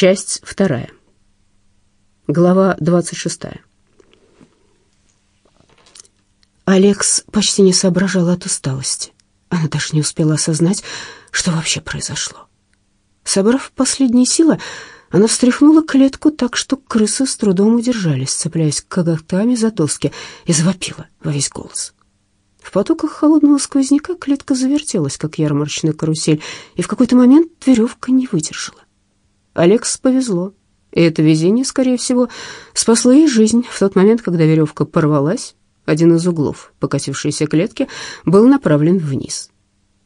Часть вторая. Глава 26. Алекс почти не соображала от усталости. Она даже не успела осознать, что вообще произошло. Собрав последние силы, она встряхнула клетку так, что крысы с трудом удержались, цепляясь коготками за доски, и завопила во весь голос. В потоках холодного сквозняка клетка завертелась, как ярмарочная карусель, и в какой-то момент веревка не выдержала. Алекс повезло, и это везение, скорее всего, спасло ей жизнь в тот момент, когда веревка порвалась. Один из углов покатившейся клетки был направлен вниз.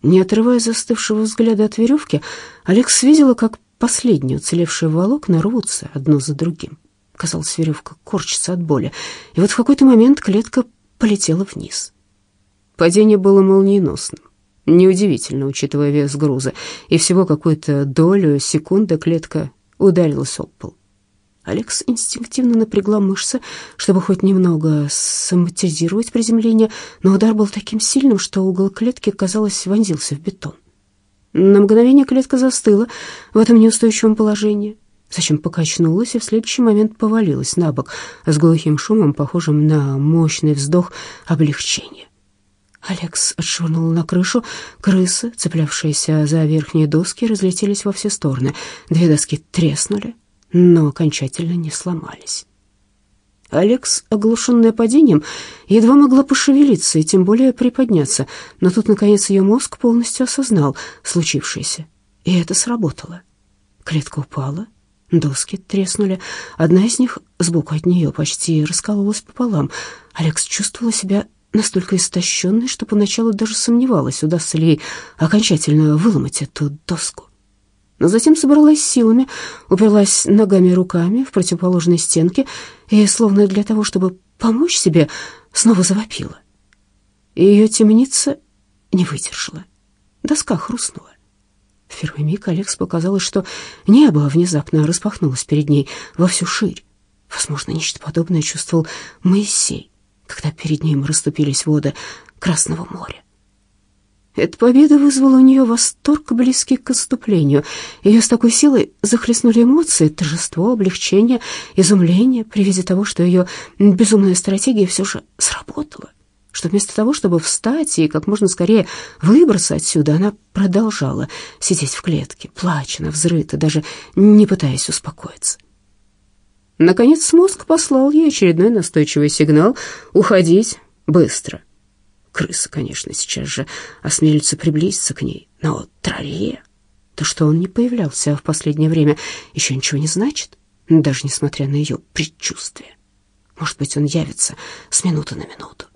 Не отрывая застывшего взгляда от веревки, Алекс видела, как последние уцелевшие волокна рвутся одно за другим. Казалось, веревка корчится от боли, и вот в какой-то момент клетка полетела вниз. Падение было молниеносным. Неудивительно, учитывая вес груза, и всего какую-то долю секунды клетка ударилась об пол. Алекс инстинктивно напрягла мышцы, чтобы хоть немного самотизировать приземление, но удар был таким сильным, что угол клетки, казалось, вонзился в бетон. На мгновение клетка застыла в этом неустойчивом положении, зачем покачнулась и в следующий момент повалилась на бок с глухим шумом, похожим на мощный вздох облегчения. Алекс отшвырнул на крышу. Крысы, цеплявшиеся за верхние доски, разлетелись во все стороны. Две доски треснули, но окончательно не сломались. Алекс, оглушенная падением, едва могла пошевелиться и тем более приподняться, но тут, наконец, ее мозг полностью осознал случившееся, и это сработало. Клетка упала, доски треснули, одна из них сбоку от нее почти раскололась пополам. Алекс чувствовала себя настолько истощенной, что поначалу даже сомневалась, удастся ли ей окончательно выломать эту доску но затем собралась силами, уперлась ногами и руками в противоположной стенке и, словно для того, чтобы помочь себе, снова завопила. И ее темница не выдержала. Доска хрустнула. В первый миг Алекс показалось, что небо внезапно распахнулось перед ней во всю ширь. Возможно, нечто подобное чувствовал Моисей, когда перед ним расступились воды Красного моря. Эта победа вызвала у нее восторг, близкий к отступлению. Ее с такой силой захлестнули эмоции, торжество, облегчение, изумление при виде того, что ее безумная стратегия все же сработала. Что вместо того, чтобы встать и как можно скорее выбраться отсюда, она продолжала сидеть в клетке, плача, взрыта, даже не пытаясь успокоиться. Наконец мозг послал ей очередной настойчивый сигнал «Уходить быстро». Крыса, конечно, сейчас же осмелится приблизиться к ней, но Траве... То, что он не появлялся в последнее время, еще ничего не значит, даже несмотря на ее предчувствие. Может быть, он явится с минуты на минуту.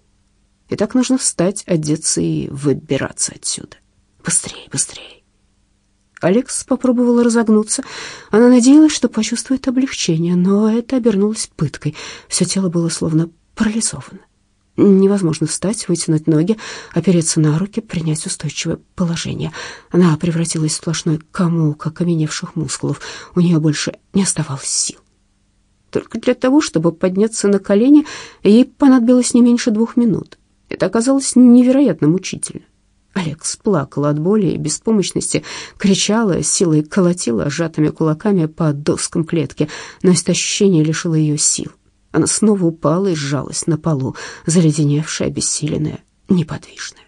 И так нужно встать, одеться и выбираться отсюда. Быстрее, быстрее. Алекс попробовала разогнуться. Она надеялась, что почувствует облегчение, но это обернулось пыткой. Все тело было словно парализовано. Невозможно встать, вытянуть ноги, опереться на руки, принять устойчивое положение. Она превратилась в сплошной комок окаменевших мускулов. У нее больше не оставалось сил. Только для того, чтобы подняться на колени, ей понадобилось не меньше двух минут. Это оказалось невероятно мучительно. Алекс плакала от боли и беспомощности, кричала, силой колотила сжатыми кулаками по доскам клетки, но это ощущение лишило ее сил. Она снова упала и сжалась на полу, заледеневшая, обессиленная, неподвижная.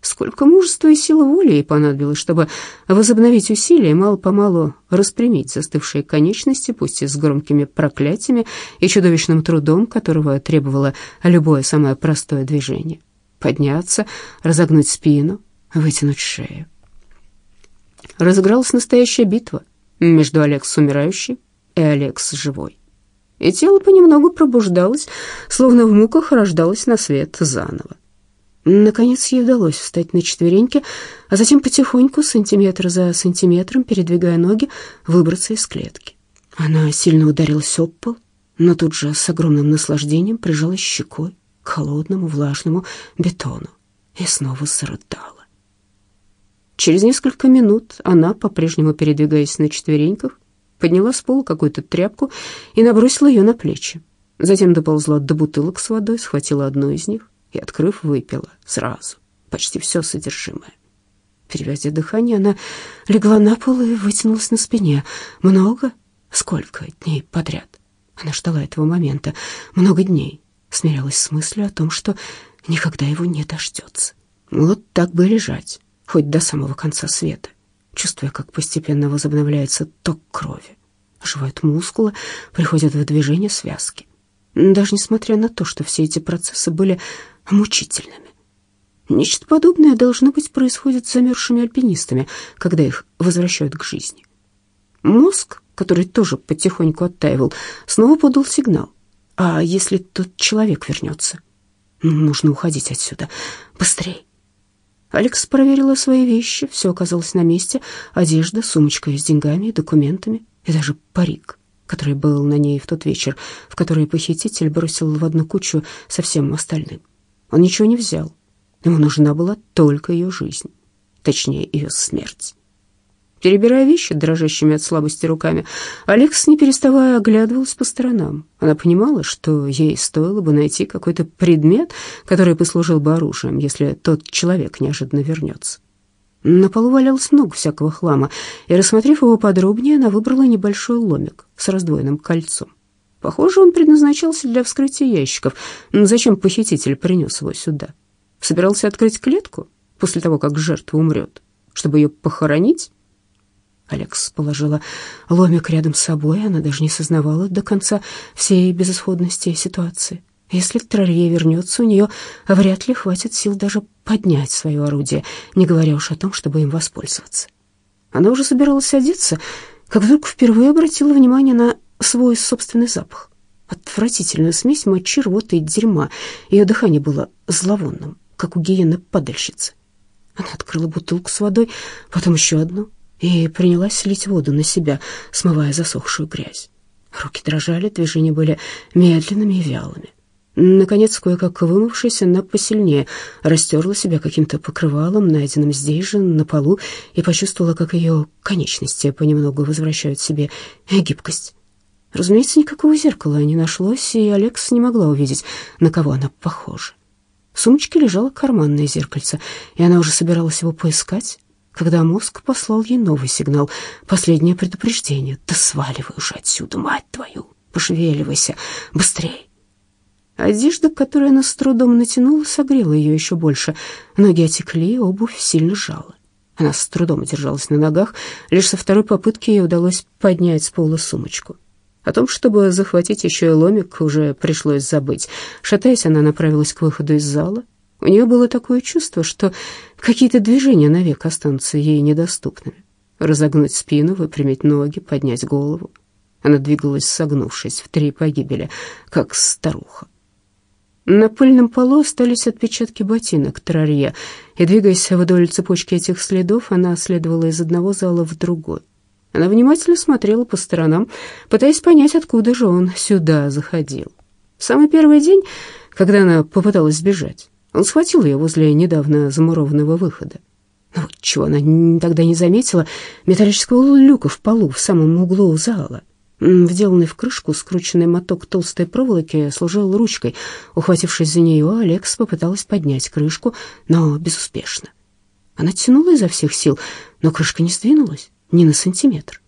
Сколько мужества и силы воли ей понадобилось, чтобы возобновить усилия и мало-помалу распрямить застывшие конечности, пусть и с громкими проклятиями и чудовищным трудом, которого требовало любое самое простое движение. Подняться, разогнуть спину, вытянуть шею. Разыгралась настоящая битва между Алекс умирающей и Алекс живой и тело понемногу пробуждалось, словно в муках рождалось на свет заново. Наконец ей удалось встать на четвереньки, а затем потихоньку, сантиметр за сантиметром, передвигая ноги, выбраться из клетки. Она сильно ударилась об пол, но тут же с огромным наслаждением прижалась щекой холодному влажному бетону и снова зарыдала. Через несколько минут она, по-прежнему передвигаясь на четвереньках, подняла с пола какую-то тряпку и набросила ее на плечи. Затем доползла до бутылок с водой, схватила одну из них и, открыв, выпила сразу почти все содержимое. Переводя дыхание, она легла на пол и вытянулась на спине. Много? Сколько дней подряд? Она ждала этого момента. Много дней. Смирялась с мыслью о том, что никогда его не дождется. Вот так бы лежать, хоть до самого конца света, чувствуя, как постепенно возобновляется ток крови. Оживают мускулы, приходят в движение связки. Даже несмотря на то, что все эти процессы были мучительными. Нечто подобное, должно быть, происходит с замерзшими альпинистами, когда их возвращают к жизни. Мозг, который тоже потихоньку оттаивал, снова подал сигнал. А если тот человек вернется? Нужно уходить отсюда. Быстрей. Алекс проверила свои вещи, все оказалось на месте. Одежда, сумочка с деньгами, документами и даже парик, который был на ней в тот вечер, в который похититель бросил в одну кучу со всем остальным. Он ничего не взял, Ему нужна была только ее жизнь, точнее, ее смерть. Перебирая вещи дрожащими от слабости руками, Алекс, не переставая, оглядывалась по сторонам. Она понимала, что ей стоило бы найти какой-то предмет, который послужил бы оружием, если тот человек неожиданно вернется. На полу валялось много всякого хлама, и, рассмотрев его подробнее, она выбрала небольшой ломик с раздвоенным кольцом. Похоже, он предназначался для вскрытия ящиков. Зачем похититель принес его сюда? Собирался открыть клетку после того, как жертва умрет, чтобы ее похоронить? Алекс положила ломик рядом с собой, она даже не сознавала до конца всей безысходности ситуации. Если Трарье вернется, у нее вряд ли хватит сил даже поднять свое орудие, не говоря уж о том, чтобы им воспользоваться. Она уже собиралась одеться, как вдруг впервые обратила внимание на свой собственный запах. Отвратительную смесь мочи, рвоты и дерьма. Ее дыхание было зловонным как у гиены-падальщицы. Она открыла бутылку с водой, потом еще одну, и принялась лить воду на себя, смывая засохшую грязь. Руки дрожали, движения были медленными и вялыми. Наконец, кое-как вымывшись, она посильнее растерла себя каким-то покрывалом, найденным здесь же, на полу, и почувствовала, как ее конечности понемногу возвращают себе гибкость. Разумеется, никакого зеркала не нашлось, и Алекс не могла увидеть, на кого она похожа. В сумочке лежало карманное зеркальце, и она уже собиралась его поискать, когда мозг послал ей новый сигнал, последнее предупреждение. «Да сваливай уже отсюда, мать твою! Пошевеливайся! Быстрее!» Одежда, которую она с трудом натянула, согрела ее еще больше. Ноги отекли, обувь сильно жала. Она с трудом держалась на ногах, лишь со второй попытки ей удалось поднять с пола сумочку. О том, чтобы захватить еще и ломик, уже пришлось забыть. Шатаясь, она направилась к выходу из зала. У нее было такое чувство, что какие-то движения навек останутся ей недоступными. Разогнуть спину, выпрямить ноги, поднять голову. Она двигалась, согнувшись в три погибели, как старуха. На пыльном полу остались отпечатки ботинок Трарье, и, двигаясь вдоль цепочки этих следов, она следовала из одного зала в другой. Она внимательно смотрела по сторонам, пытаясь понять, откуда же он сюда заходил. В самый первый день, когда она попыталась сбежать, он схватил ее возле недавно замурованного выхода. Вот чего она тогда не заметила, металлического люка в полу в самом углу зала. Вделанный в крышку скрученный моток толстой проволоки служил ручкой. Ухватившись за нее, Алекс попыталась поднять крышку, но безуспешно. Она тянула изо всех сил, но крышка не сдвинулась ни на сантиметр.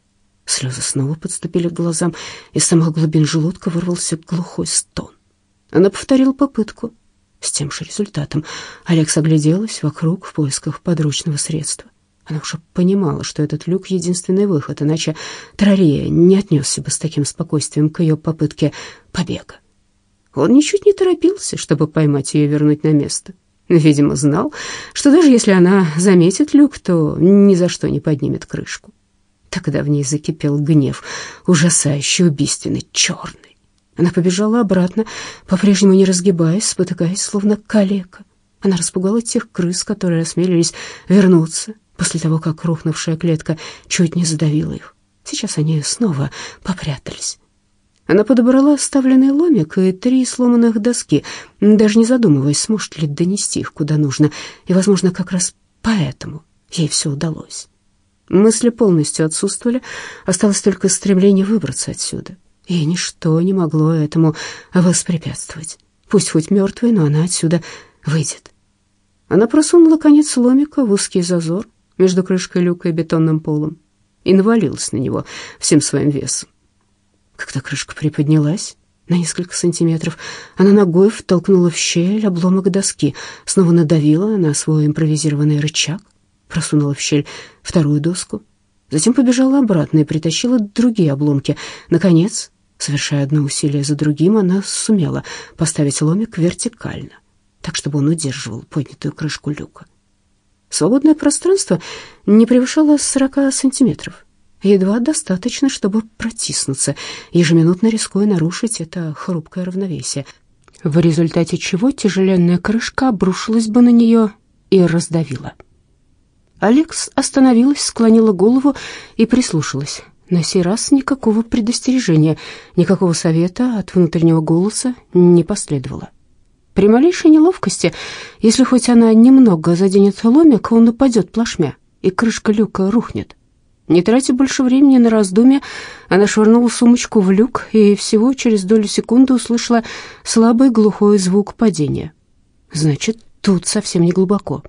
Слезы снова подступили к глазам, из самых глубин желудка вырвался глухой стон. Она повторила попытку с тем же результатом. Алекс огляделась вокруг в поисках подручного средства. Она уже понимала, что этот люк — единственный выход, иначе Трария не отнесся бы с таким спокойствием к ее попытке побега. Он ничуть не торопился, чтобы поймать ее и вернуть на место. Видимо, знал, что даже если она заметит люк, то ни за что не поднимет крышку. Тогда в ней закипел гнев, ужасающий, убийственный, черный. Она побежала обратно, по-прежнему не разгибаясь, спотыкаясь, словно калека. Она распугала тех крыс, которые осмелились вернуться после того, как рухнувшая клетка чуть не задавила их. Сейчас они снова попрятались. Она подобрала оставленный ломик и три сломанных доски, даже не задумываясь, сможет ли донести их куда нужно, и, возможно, как раз поэтому ей все удалось. Мысли полностью отсутствовали, осталось только стремление выбраться отсюда, и ничто не могло этому воспрепятствовать. Пусть хоть мертвая, но она отсюда выйдет. Она просунула конец ломика в узкий зазор, между крышкой люка и бетонным полом и навалилась на него всем своим весом. Когда крышка приподнялась на несколько сантиметров, она ногой втолкнула в щель обломок доски, снова надавила на свой импровизированный рычаг, просунула в щель вторую доску, затем побежала обратно и притащила другие обломки. Наконец, совершая одно усилие за другим, она сумела поставить ломик вертикально, так, чтобы он удерживал поднятую крышку люка. Свободное пространство не превышало 40 сантиметров. Едва достаточно, чтобы протиснуться, ежеминутно рискуя нарушить это хрупкое равновесие, в результате чего тяжеленная крышка обрушилась бы на нее и раздавила. Алекс остановилась, склонила голову и прислушалась. На сей раз никакого предостережения, никакого совета от внутреннего голоса не последовало. При малейшей неловкости, если хоть она немного заденет ломик, он упадет плашмя, и крышка люка рухнет. Не тратя больше времени на раздумья, она швырнула сумочку в люк и всего через долю секунды услышала слабый глухой звук падения. Значит, тут совсем не глубоко.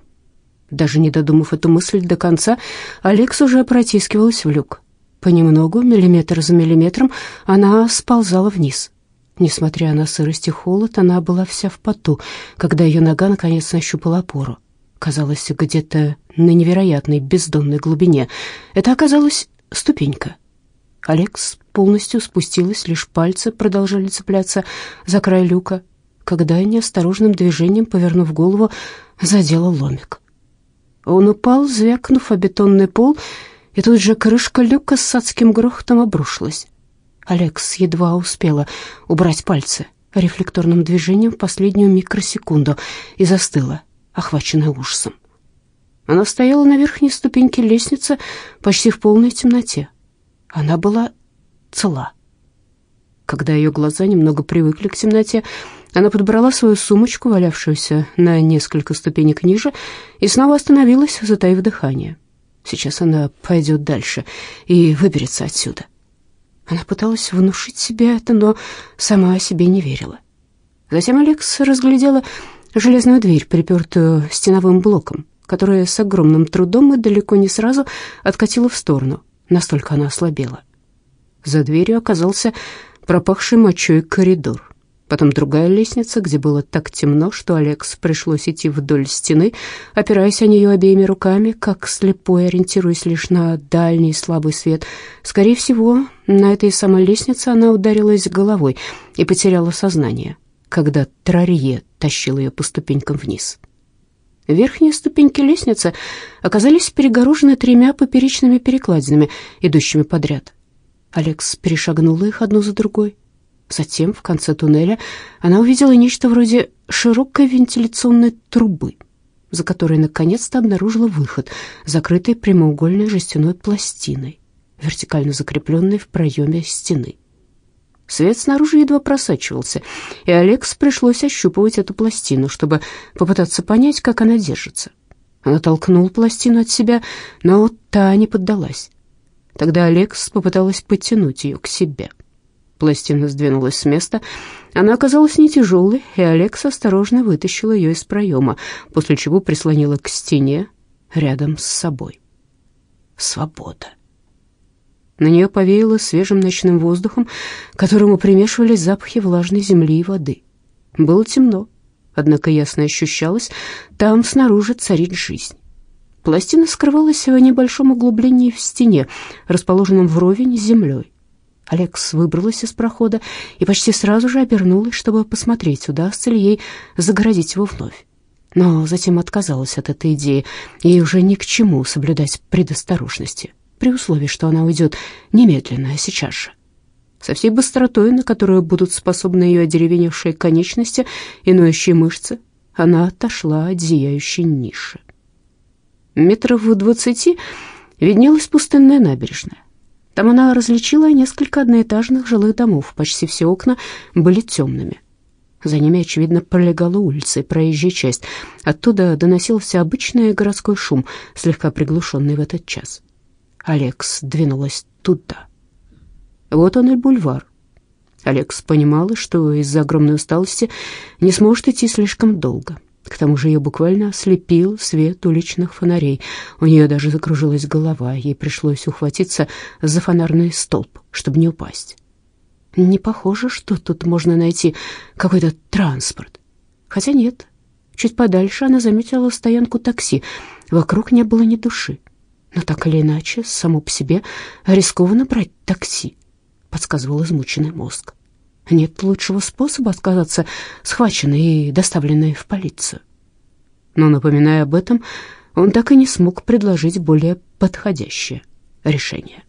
Даже не додумав эту мысль до конца, Алекс уже протискивалась в люк. Понемногу, миллиметр за миллиметром, она сползала вниз. Несмотря на сырость и холод, она была вся в поту, когда ее нога наконец нащупала опору. Казалось, где-то на невероятной бездонной глубине. Это оказалась ступенька. Алекс полностью спустилась, лишь пальцы продолжали цепляться за край люка, когда неосторожным движением, повернув голову, задела ломик. Он упал, звякнув о бетонный пол, и тут же крышка люка с адским грохотом обрушилась. Алекс едва успела убрать пальцы рефлекторным движением в последнюю микросекунду и застыла, охваченная ужасом. Она стояла на верхней ступеньке лестницы почти в полной темноте. Она была цела. Когда ее глаза немного привыкли к темноте, она подобрала свою сумочку, валявшуюся на несколько ступенек ниже, и снова остановилась, затаив дыхание. Сейчас она пойдет дальше и выберется отсюда. Она пыталась внушить себе это, но сама о себе не верила. Затем Алекс разглядела железную дверь, припертую стеновым блоком, которая с огромным трудом и далеко не сразу откатила в сторону, настолько она ослабела. За дверью оказался пропахший мочой коридор. Потом другая лестница, где было так темно, что Алекс пришлось идти вдоль стены, опираясь о нее обеими руками, как слепой, ориентируясь лишь на дальний слабый свет. Скорее всего, на этой самой лестнице она ударилась головой и потеряла сознание, когда Трарье тащил ее по ступенькам вниз. Верхние ступеньки лестницы оказались перегорожены тремя поперечными перекладинами, идущими подряд. Алекс перешагнула их одну за другой. Затем, в конце туннеля, она увидела нечто вроде широкой вентиляционной трубы, за которой наконец-то обнаружила выход, закрытый прямоугольной жестяной пластиной, вертикально закрепленной в проеме стены. Свет снаружи едва просачивался, и Алекс пришлось ощупывать эту пластину, чтобы попытаться понять, как она держится. Она толкнула пластину от себя, но та не поддалась. Тогда Алекс попыталась подтянуть ее к себе — Пластина сдвинулась с места. Она оказалась не тяжелой, и Алекс осторожно вытащил ее из проема, после чего прислонила к стене рядом с собой. Свобода. На нее повеяло свежим ночным воздухом, к которому примешивались запахи влажной земли и воды. Было темно, однако ясно ощущалось, там снаружи царит жизнь. Пластина скрывалась в небольшом углублении в стене, расположенном вровень с землей. Алекс выбралась из прохода и почти сразу же обернулась, чтобы посмотреть, удастся ли ей загородить его вновь. Но затем отказалась от этой идеи. Ей уже ни к чему соблюдать предосторожности, при условии, что она уйдет немедленно, а сейчас же. Со всей быстротой, на которую будут способны ее одеревеневшие конечности и ноющие мышцы, она отошла от зияющей ниши. Метров в двадцати виднелась пустынная набережная. Там она различила несколько одноэтажных жилых домов, почти все окна были темными. За ними, очевидно, пролегала улица и проезжая часть. Оттуда доносился обычный городской шум, слегка приглушенный в этот час. Алекс двинулась туда. Вот он и бульвар. Алекс понимала, что из-за огромной усталости не сможет идти слишком долго. К тому же ее буквально ослепил свет уличных фонарей. У нее даже закружилась голова, ей пришлось ухватиться за фонарный столб, чтобы не упасть. Не похоже, что тут можно найти какой-то транспорт. Хотя нет. Чуть подальше она заметила стоянку такси. Вокруг не было ни души. Но так или иначе, само по себе рискованно брать такси, подсказывал измученный мозг. Нет лучшего способа отказаться схваченной и доставленной в полицию. Но, напоминая об этом, он так и не смог предложить более подходящее решение.